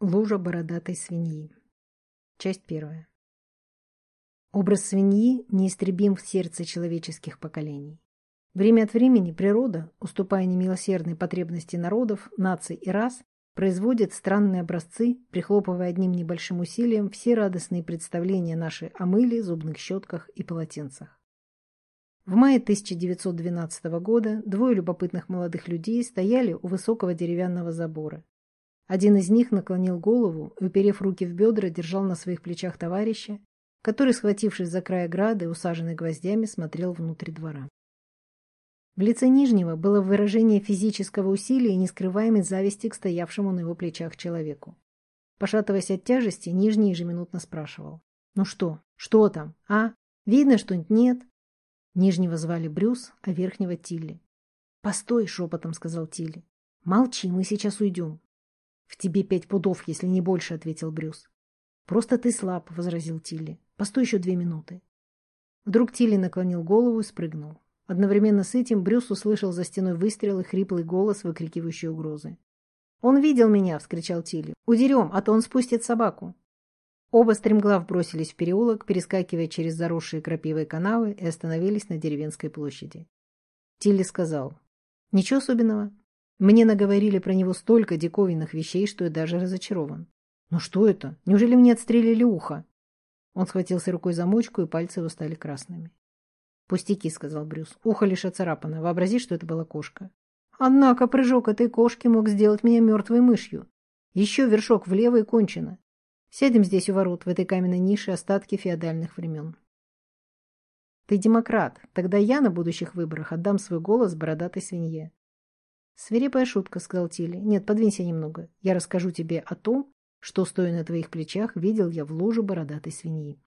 Лужа бородатой свиньи. Часть первая. Образ свиньи неистребим в сердце человеческих поколений. Время от времени природа, уступая немилосердной потребности народов, наций и рас, производит странные образцы, прихлопывая одним небольшим усилием все радостные представления наши о мыле, зубных щетках и полотенцах. В мае 1912 года двое любопытных молодых людей стояли у высокого деревянного забора. Один из них наклонил голову и, уперев руки в бедра, держал на своих плечах товарища, который, схватившись за край ограды, усаженный гвоздями, смотрел внутрь двора. В лице Нижнего было выражение физического усилия и нескрываемой зависти к стоявшему на его плечах человеку. Пошатываясь от тяжести, Нижний ежеминутно спрашивал. «Ну что? Что там? А? Видно что-нибудь? Нет?» Нижнего звали Брюс, а Верхнего — Тилли. «Постой!» — шепотом сказал Тилли. «Молчи, мы сейчас уйдем. «В тебе пять пудов, если не больше», — ответил Брюс. «Просто ты слаб», — возразил Тилли. «Постой еще две минуты». Вдруг Тилли наклонил голову и спрыгнул. Одновременно с этим Брюс услышал за стеной выстрел и хриплый голос, выкрикивающий угрозы. «Он видел меня!» — вскричал Тилли. «Удерем, а то он спустит собаку!» Оба стремглав бросились в переулок, перескакивая через заросшие крапивой канавы и остановились на деревенской площади. Тилли сказал. «Ничего особенного. Мне наговорили про него столько диковинных вещей, что я даже разочарован. «Ну что это? Неужели мне отстрелили ухо?» Он схватился рукой за мочку, и пальцы его стали красными. «Пустяки», — сказал Брюс. «Ухо лишь оцарапано. Вообрази, что это была кошка». «Однако прыжок этой кошки мог сделать меня мертвой мышью. Еще вершок влево и кончено. Сядем здесь у ворот, в этой каменной нише остатки феодальных времен». «Ты демократ. Тогда я на будущих выборах отдам свой голос бородатой свинье. «Свирепая шутка», — сказал Тилли. «Нет, подвинься немного. Я расскажу тебе о том, что, стоя на твоих плечах, видел я в луже бородатой свиньи».